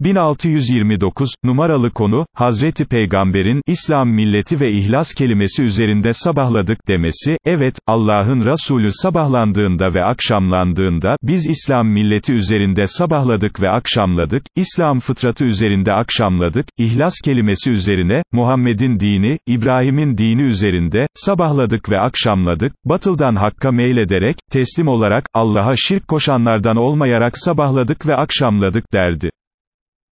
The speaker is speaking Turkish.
1629, numaralı konu, Hazreti Peygamber'in, İslam milleti ve ihlas kelimesi üzerinde sabahladık demesi, evet, Allah'ın Resulü sabahlandığında ve akşamlandığında, biz İslam milleti üzerinde sabahladık ve akşamladık, İslam fıtratı üzerinde akşamladık, ihlas kelimesi üzerine, Muhammed'in dini, İbrahim'in dini üzerinde, sabahladık ve akşamladık, batıldan hakka meylederek, teslim olarak, Allah'a şirk koşanlardan olmayarak sabahladık ve akşamladık derdi.